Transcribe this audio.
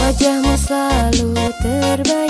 Wajahmu selalu terbayang